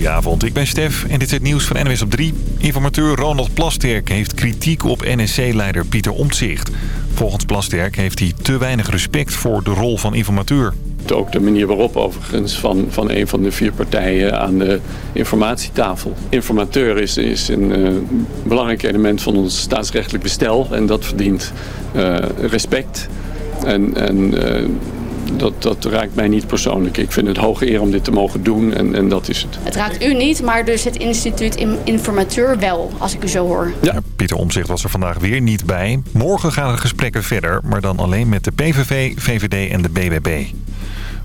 Goedenavond, ik ben Stef en dit is het nieuws van NWS op 3. Informateur Ronald Plasterk heeft kritiek op NSC-leider Pieter Omtzigt. Volgens Plasterk heeft hij te weinig respect voor de rol van informateur. Ook de manier waarop overigens van, van een van de vier partijen aan de informatietafel. Informateur is, is een uh, belangrijk element van ons staatsrechtelijk bestel en dat verdient uh, respect. En, en uh, dat, dat raakt mij niet persoonlijk. Ik vind het hoge eer om dit te mogen doen en, en dat is het. Het raakt u niet, maar dus het instituut informateur wel, als ik u zo hoor. Ja, Pieter Omzicht was er vandaag weer niet bij. Morgen gaan de gesprekken verder, maar dan alleen met de PVV, VVD en de BBB.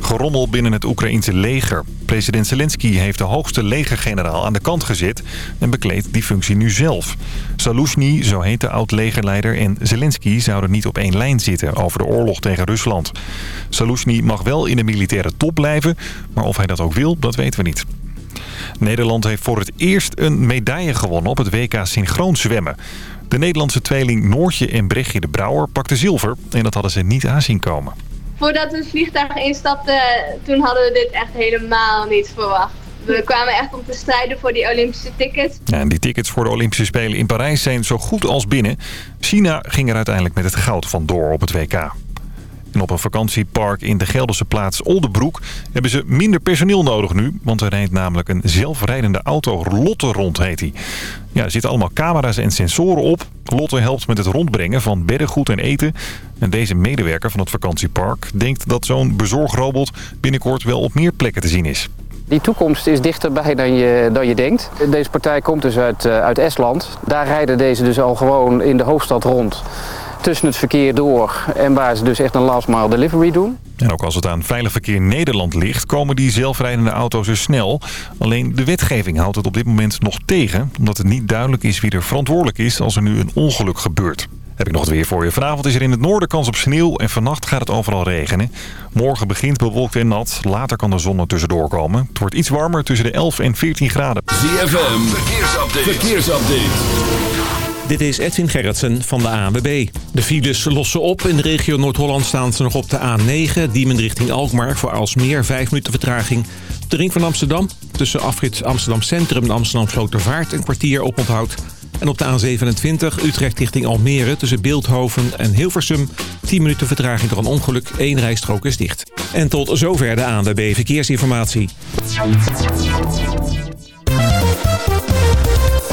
Gerommel binnen het Oekraïense leger. President Zelensky heeft de hoogste legergeneraal aan de kant gezet... en bekleedt die functie nu zelf. Saluzhny, zo heet de oud-legerleider, en Zelensky zouden niet op één lijn zitten... over de oorlog tegen Rusland. Saluzhny mag wel in de militaire top blijven... maar of hij dat ook wil, dat weten we niet. Nederland heeft voor het eerst een medaille gewonnen op het WK Synchroon zwemmen. De Nederlandse tweeling Noortje en Brechtje de Brouwer pakten zilver... en dat hadden ze niet aanzien komen voordat we het vliegtuig instapten, toen hadden we dit echt helemaal niet verwacht. We kwamen echt om te strijden voor die Olympische tickets. Ja, en die tickets voor de Olympische Spelen in Parijs zijn zo goed als binnen. China ging er uiteindelijk met het goud vandoor op het WK. Op een vakantiepark in de Gelderse plaats Oldebroek hebben ze minder personeel nodig nu. Want er rijdt namelijk een zelfrijdende auto. Lotte rond heet hij. Ja, er zitten allemaal camera's en sensoren op. Lotte helpt met het rondbrengen van beddengoed en eten. En deze medewerker van het vakantiepark denkt dat zo'n bezorgrobot binnenkort wel op meer plekken te zien is. Die toekomst is dichterbij dan je, dan je denkt. Deze partij komt dus uit, eh, uit Estland. Daar rijden deze dus al gewoon in de hoofdstad rond tussen het verkeer door en waar ze dus echt een last mile delivery doen. En ook als het aan Veilig Verkeer Nederland ligt, komen die zelfrijdende auto's er snel. Alleen de wetgeving houdt het op dit moment nog tegen, omdat het niet duidelijk is wie er verantwoordelijk is als er nu een ongeluk gebeurt. Heb ik nog het weer voor je. Vanavond is er in het noorden kans op sneeuw en vannacht gaat het overal regenen. Morgen begint bewolkt en nat. Later kan de zon er tussendoor komen. Het wordt iets warmer tussen de 11 en 14 graden. ZFM, verkeersupdate. verkeersupdate. Dit is Edwin Gerritsen van de ANWB. De files lossen op. In de regio Noord-Holland staan ze nog op de A9. Diemen richting Alkmaar voor alsmeer 5 minuten vertraging. De ring van Amsterdam tussen afrit Amsterdam Centrum en Amsterdam Slotervaart een kwartier op onthoud. En op de A27 Utrecht richting Almere tussen Beeldhoven en Hilversum 10 minuten vertraging door een ongeluk. Eén rijstrook is dicht. En tot zover de ANWB Verkeersinformatie.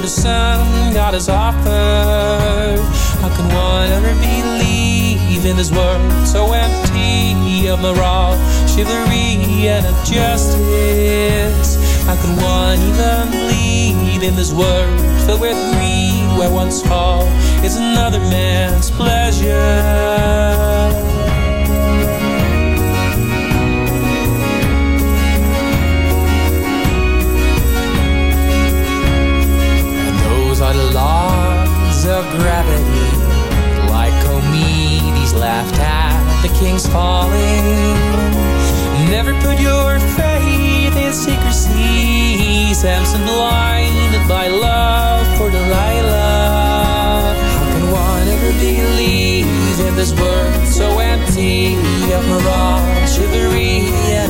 the sun God has offered. How can one ever believe in this world so empty of morale, chivalry and of justice? How can one even believe in this world filled with greed, where one's all is another man's pleasure? king's falling. Never put your faith in secrecy. Samson blinded by love for Delilah. How can one ever believe in this world so empty of mirage, chivalry, and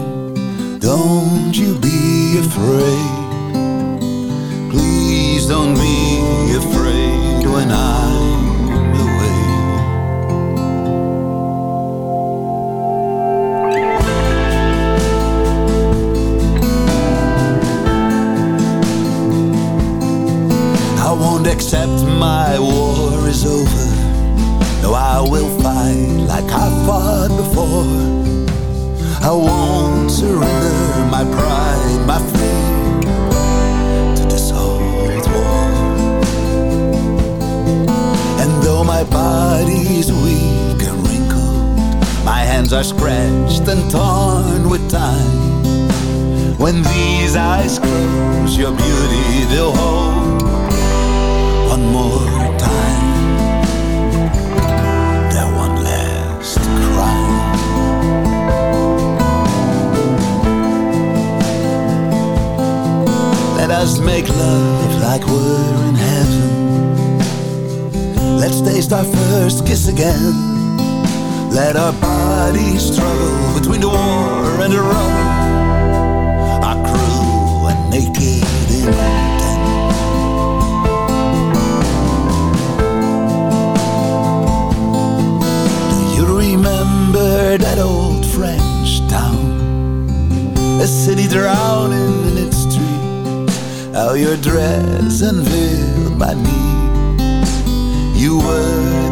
Don't you be afraid. Please don't be are scratched and torn with time. When these eyes close, your beauty they'll hold one more time. That one last cry. Let us make love like we're in heaven. Let's taste our first kiss again. Let our bodies struggle between the war and the road. Our crew are naked in den. Do you remember that old French town? A city drowning in its streets. How your dress unveiled my knee. You were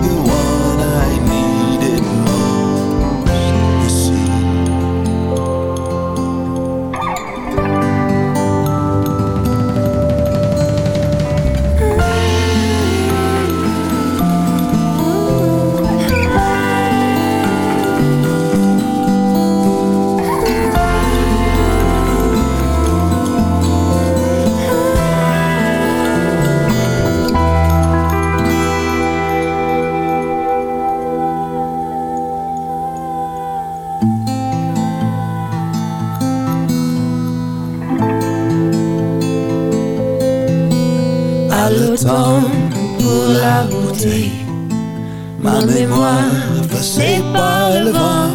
pour la bouteille. Ma mémoire passée par le vent.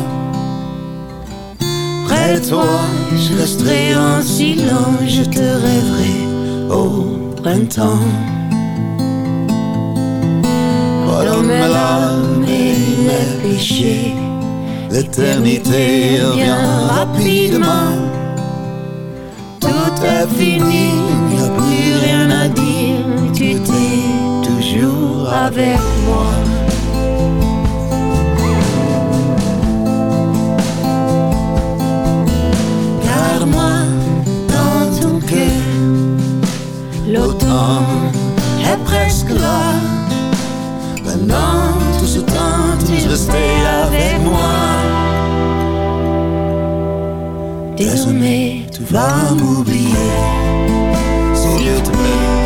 Près de toi, je resterai en silence, je te rêverai au printemps. Pardonne mes larmes et mes péchés. L'éternité revient rapidement. Tout est fini, il n'y a plus rien à dire. Avec moi. Garde-moi dans ton cœur. L'automne est presque là. Pendant tout ce temps, tu restais avec moi. Désormais, tu vas m'oublier. S'il te plaît,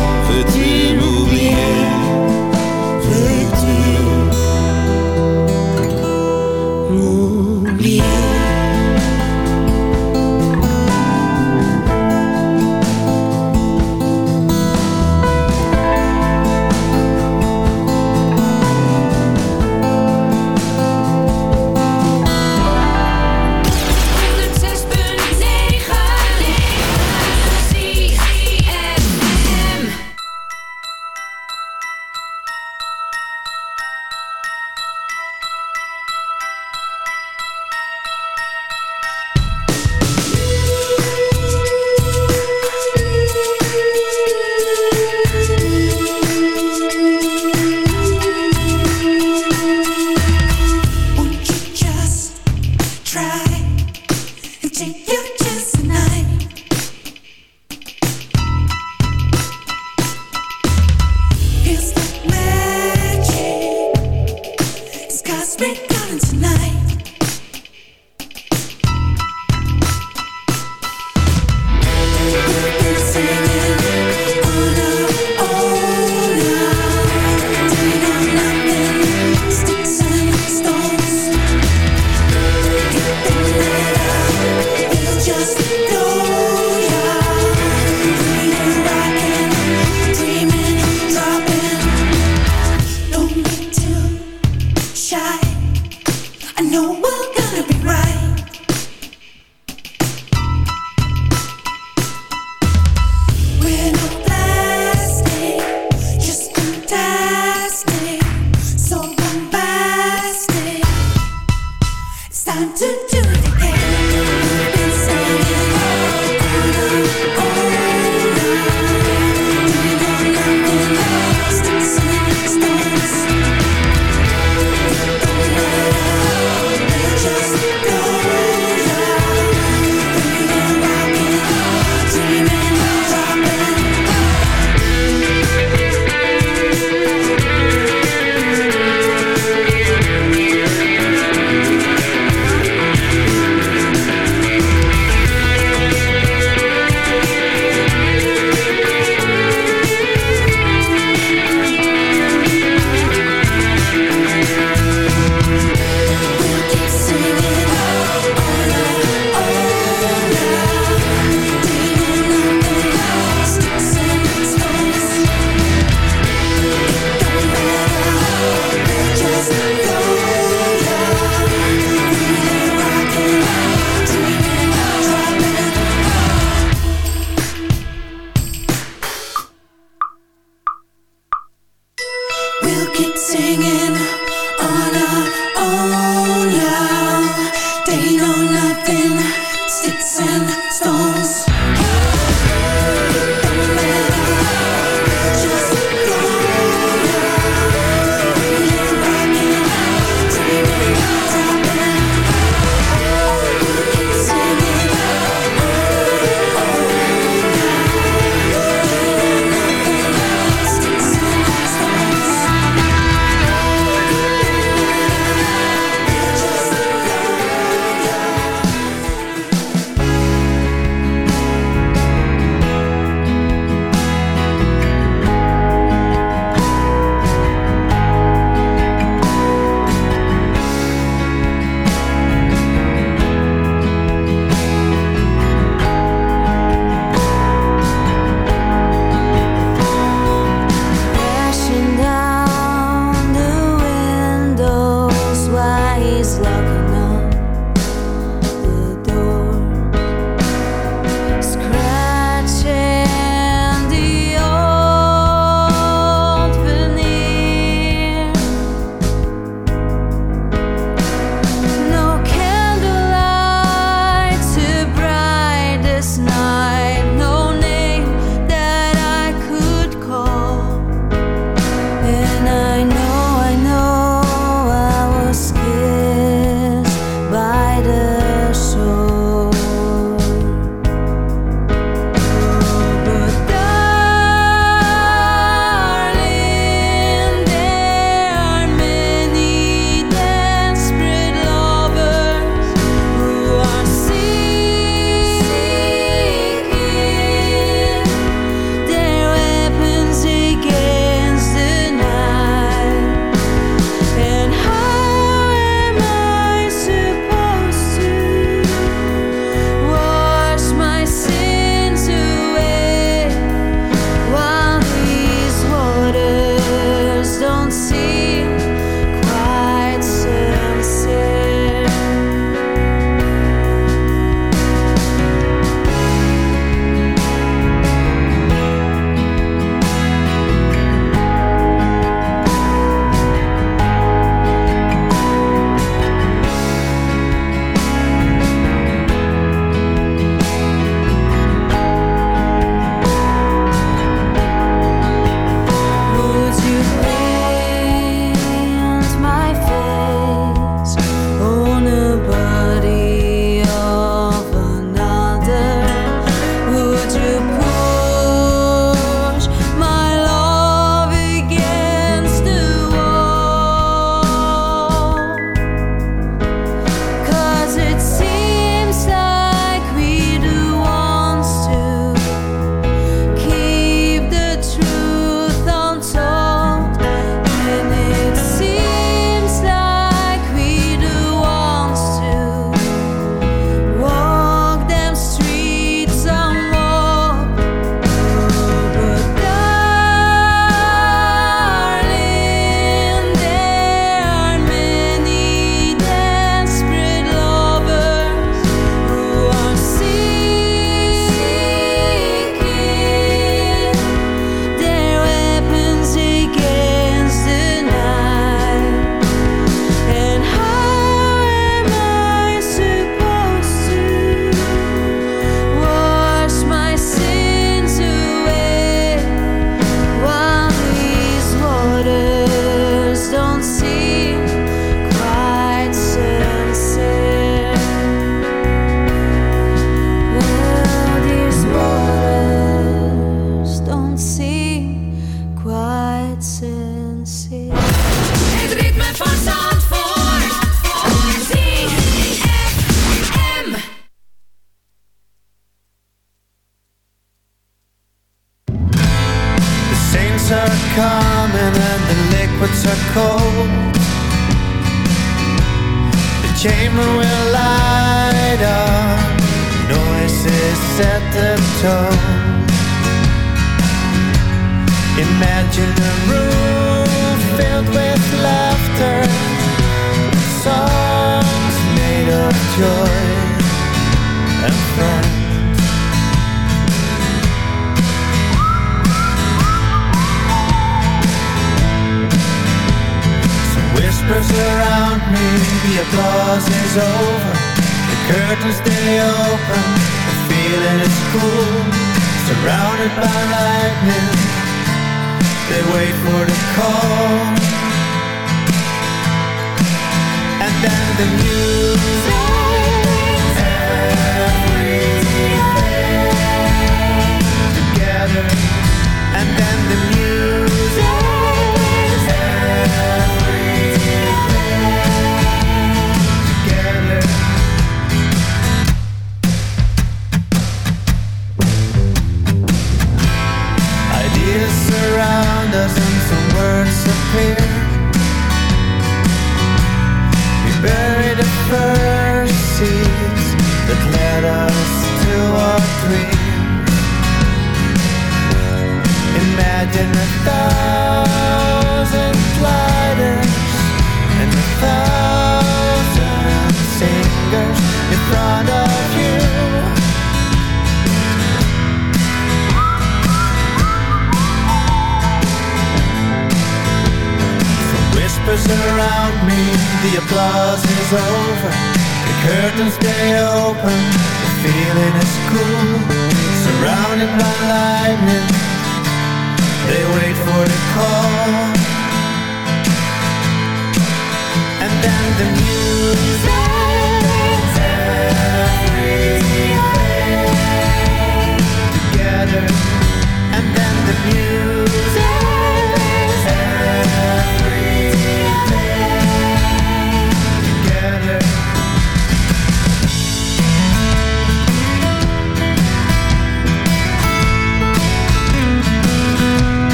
last.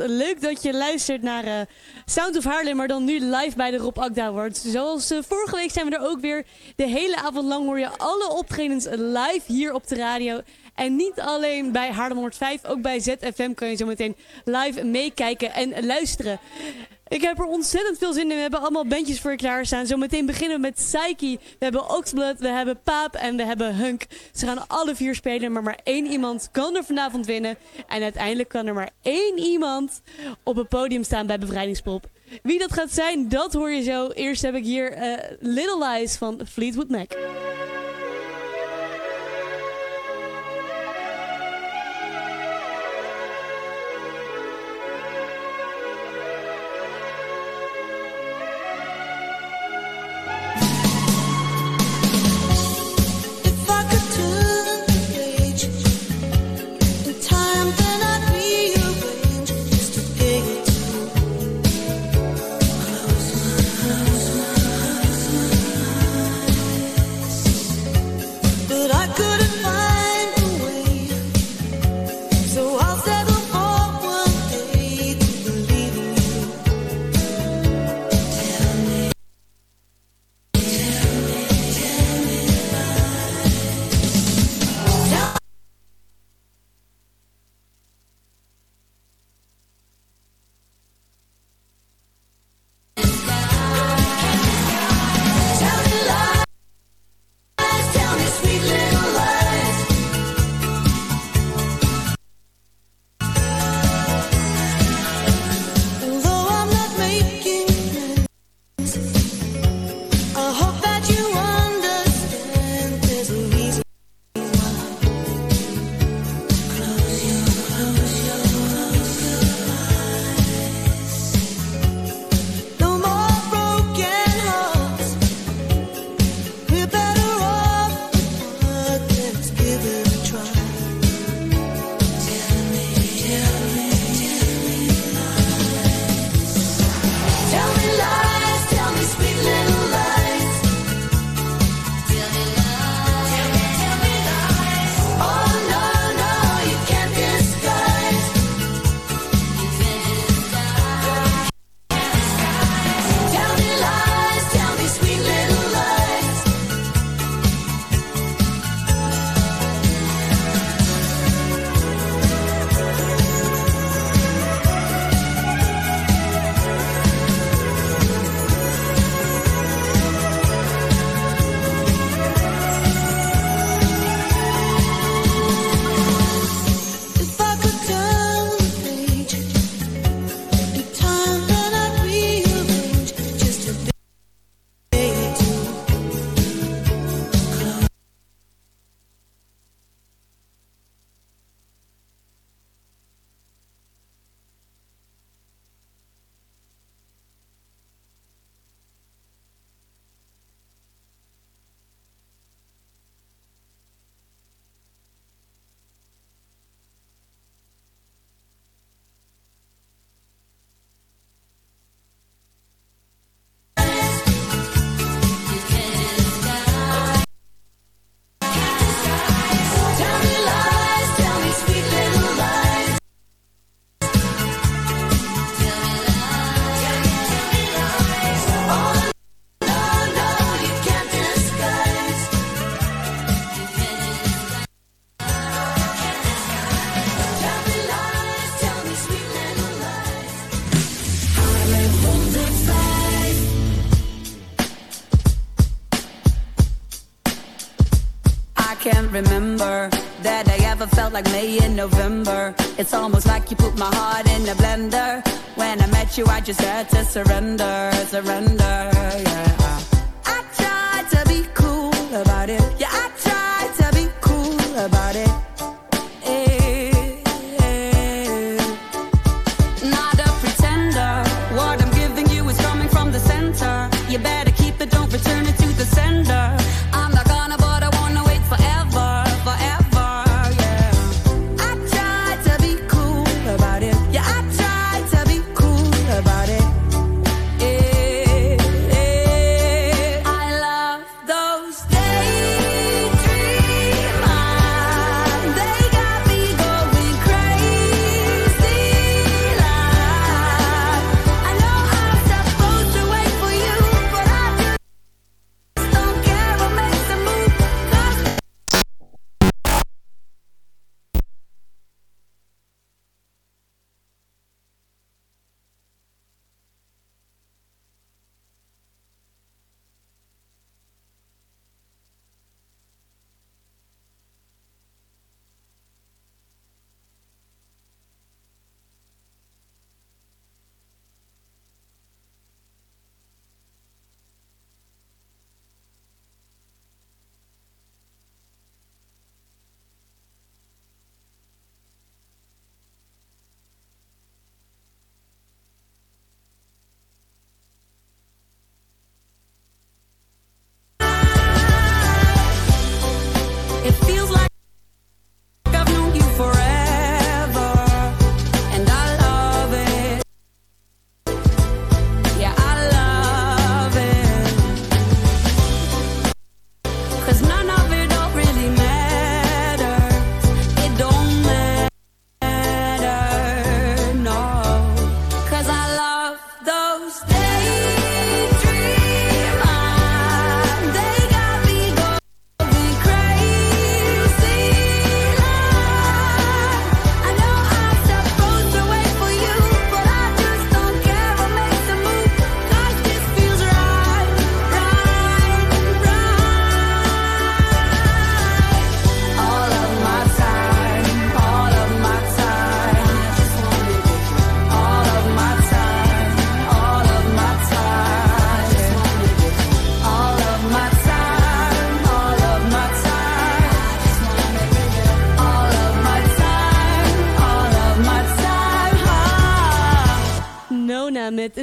Avond. Leuk dat je luistert naar eh, Sound of Haarlem, maar dan nu live bij de Rob Akda Awards. Zoals eh, vorige week zijn we er ook weer. De hele avond lang hoor je alle optredens live hier op de radio. En niet alleen bij Haarlem 105, ook bij ZFM kan je zo meteen live meekijken en luisteren. Ik heb er ontzettend veel zin in. We hebben allemaal bandjes voor je klaarstaan. Zometeen beginnen we met Psyche. We hebben Oxblood, we hebben Paap en we hebben Hunk. Ze gaan alle vier spelen, maar maar één iemand kan er vanavond winnen. En uiteindelijk kan er maar één iemand op het podium staan bij Bevrijdingspop. Wie dat gaat zijn, dat hoor je zo. Eerst heb ik hier eh, Little Lies van Fleetwood Mac. Remember that I ever felt like May in November. It's almost like you put my heart in a blender. When I met you, I just had to surrender, surrender, yeah. I tried to be cool about it.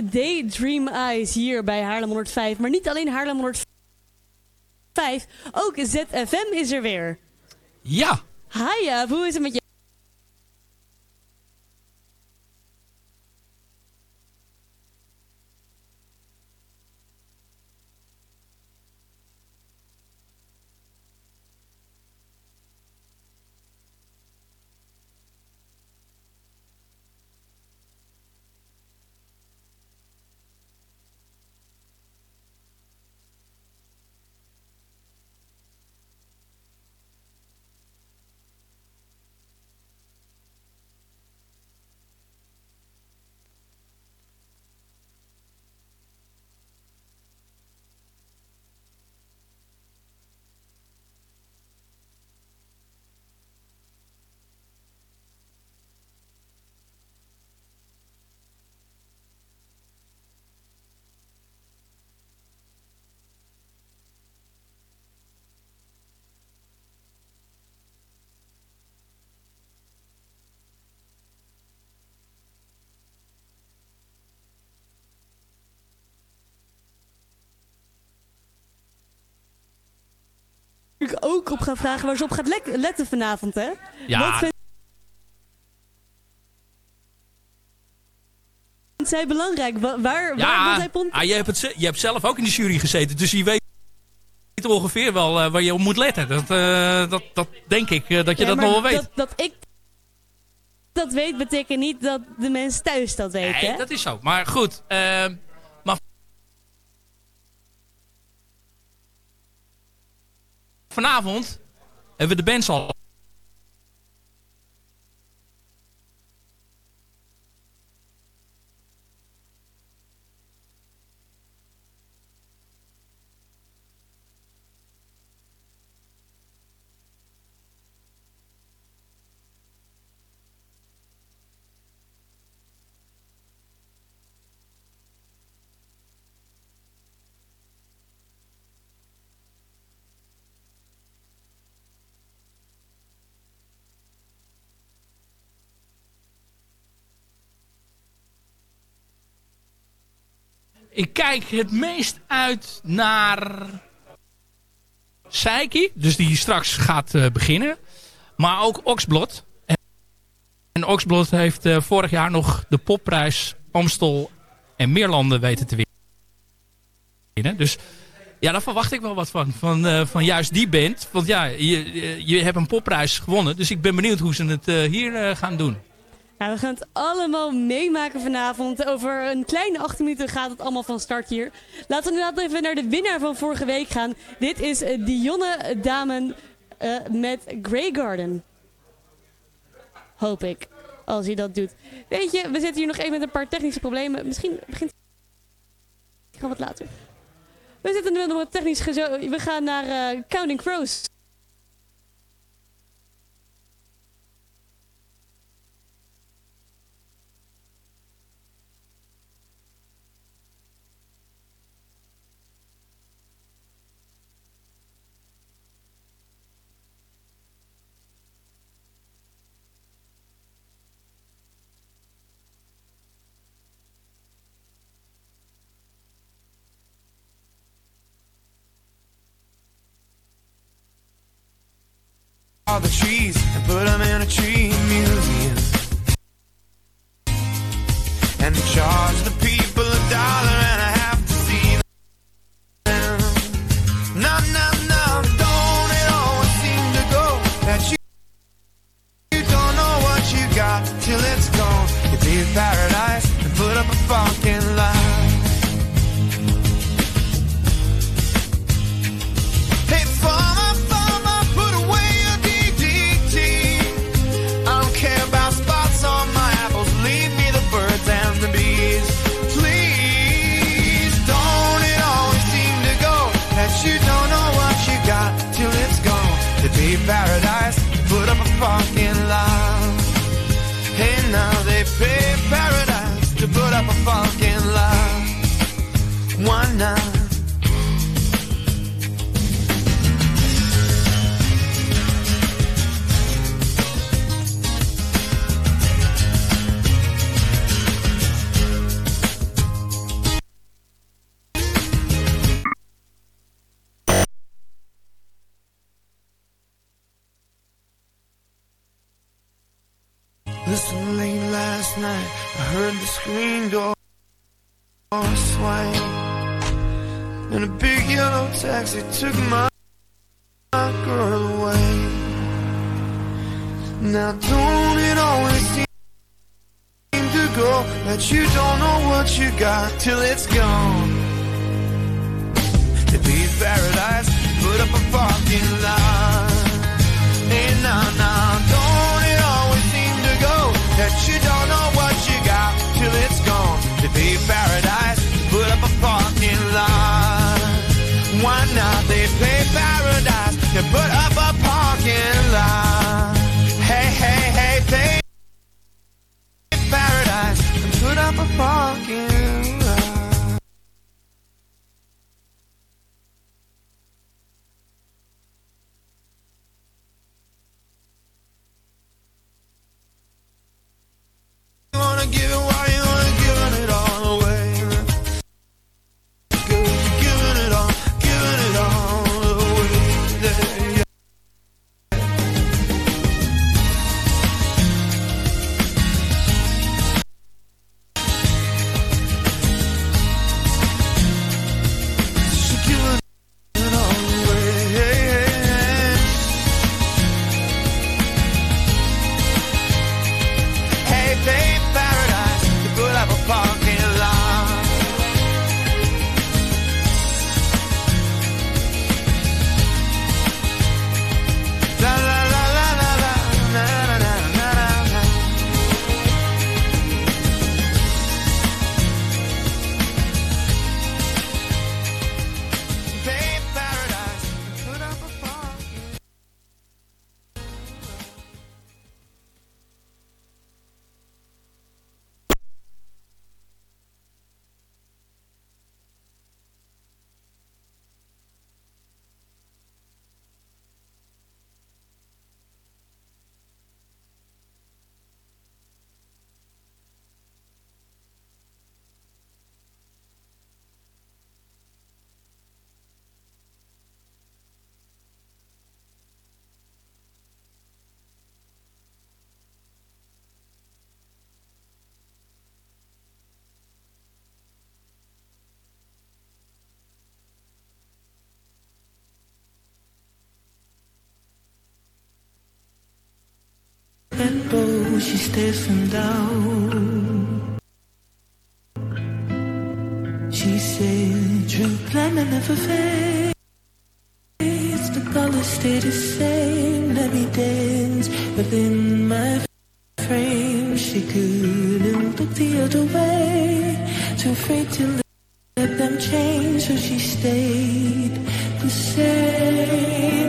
Daydream Eyes hier bij Haarlem 105. Maar niet alleen Haarlem 105, ook ZFM is er weer. Ja. Hi, hoe is het met je? Ik ook op gaan vragen waar ze op gaat le- letten vanavond, hè? Ja. Wat vindt zij belangrijk? Wa- Waar, waar, Ja, hij pont- ah, je, hebt het, je hebt zelf ook in de jury gezeten, dus je weet ongeveer wel eh, waar je op moet letten. Dat, eh, dat, dat denk ik eh, dat je Ja, dat nog wel weet. Dat, dat ik dat weet, betekent niet dat de mensen thuis dat weten, Nee, hè? dat is zo. Maar goed, vanavond hebben we de bands al. Ik kijk het meest uit naar Seiki, dus die straks gaat eh, beginnen. Maar ook Oxblot. En, Oxblot heeft eh, vorig jaar nog de popprijs Amstel en Meerlanden weten te winnen. Dus ja, daar verwacht ik wel wat van. Van, eh, van juist die band. Want ja, je, je, je hebt een popprijs gewonnen. Dus ik ben benieuwd hoe ze het hier gaan doen. Nou, we gaan het allemaal meemaken vanavond. Over een kleine 18 minuten gaat het allemaal van start hier. Laten we inderdaad even naar de winnaar van vorige week gaan. Dit is eh, Dionne Damen eh, met Grey Garden. Hoop ik, als hij dat doet. Weet je, we zitten hier nog even met een paar technische problemen. Misschien begint het gewoon wat later. We zitten nu nog wat technisch. We gaan naar eh, Counting Crows. All the trees and put them in a tree Now, don't it always seem to go that you don't know what you got till it's gone? To be paradise, put up a parking lot. Hey, nah, nah, don't it always seem to go that you don't know what you got till it's gone? To be paradise, put up a parking lot. Why not? They pay paradise to put up a parking lot. Up a parking and she stares from down. She said, True will never fades. The colors stay the same. Let me dance within my frame. She couldn't look the other way. Too afraid to let them change, so she stayed the same.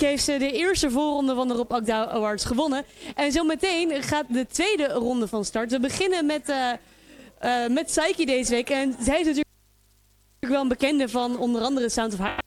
Heeft ze de eerste voorronde van de Rob Awards gewonnen. En zometeen gaat de tweede ronde van start. We beginnen met, eh, met Psyche deze week. En zij is natuurlijk wel een bekende van onder andere Sound of.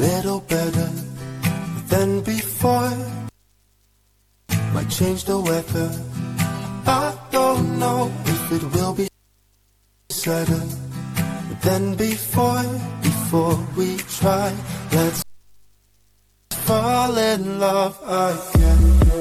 Little better than before. Might change the weather. I don't know if it will be sadder than before. Before we try, let's fall in love again.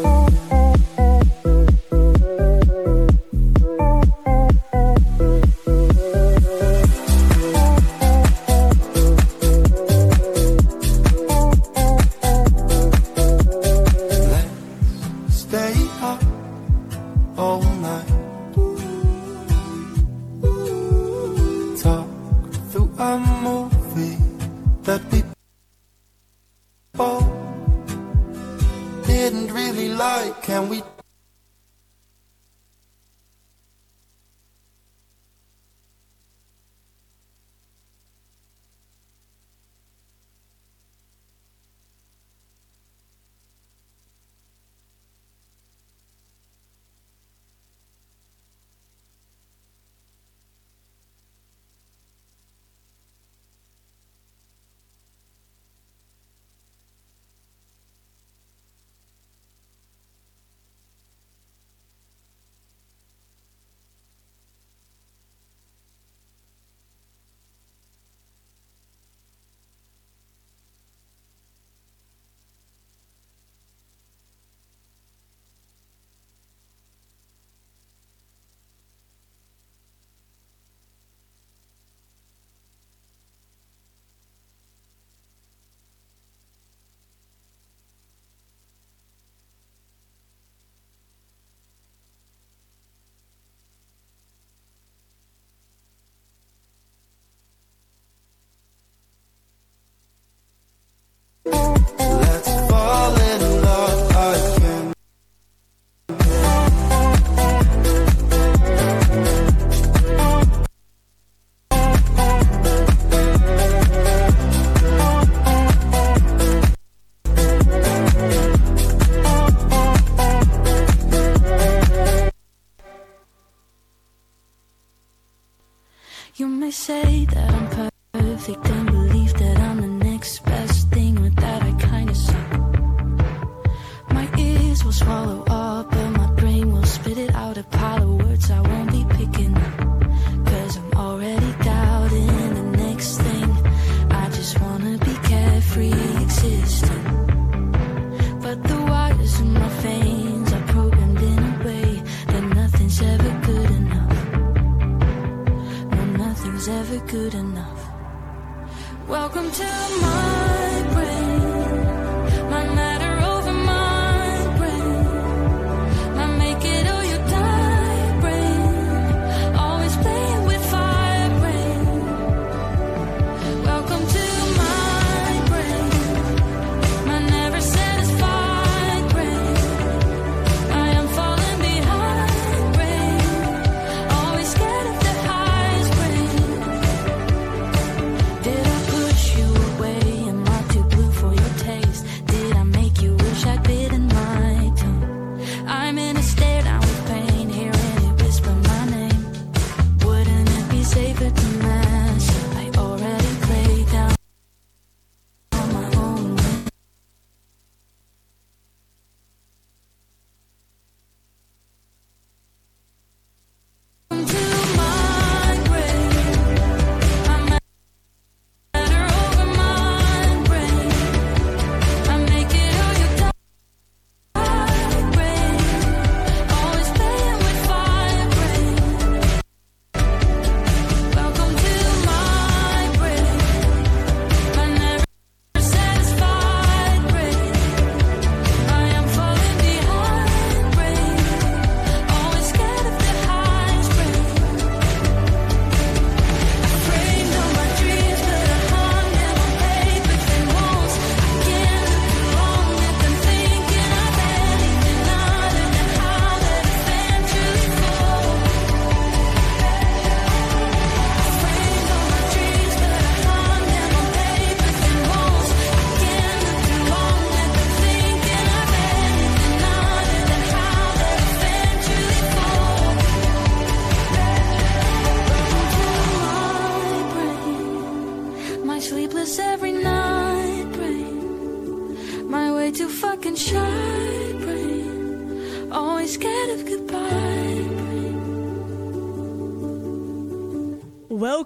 Welcome to my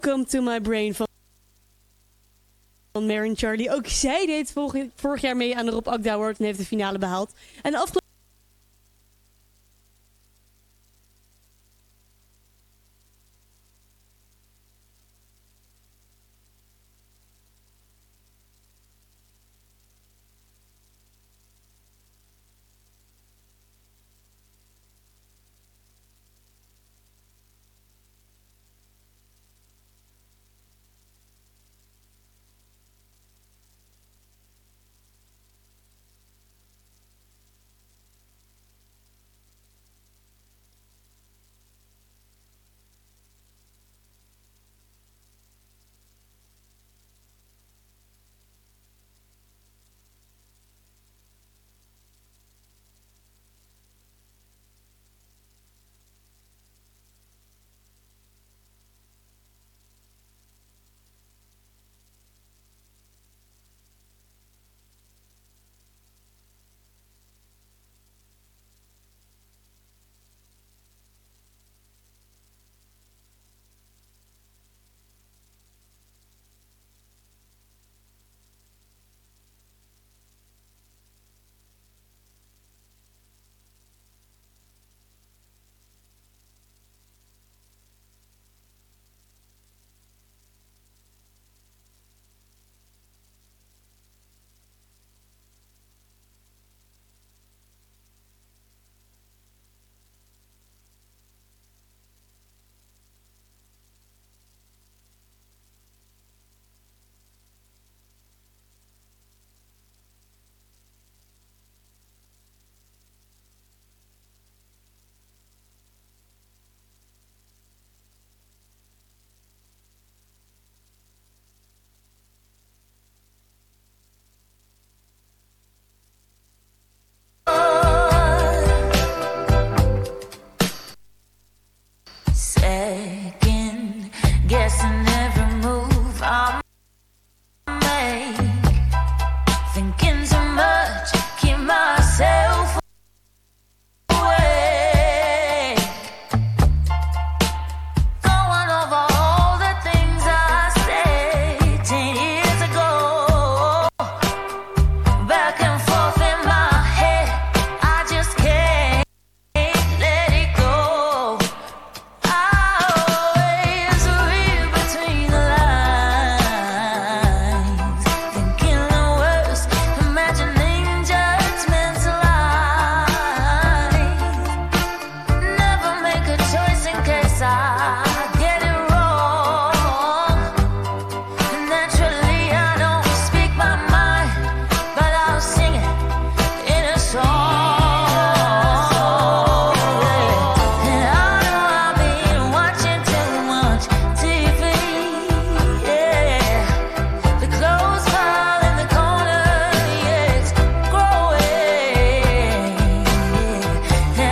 Welcome to my brain van van Charlie. Ook zij deed vorig, jaar mee aan de Rob Akda en heeft de finale behaald. En de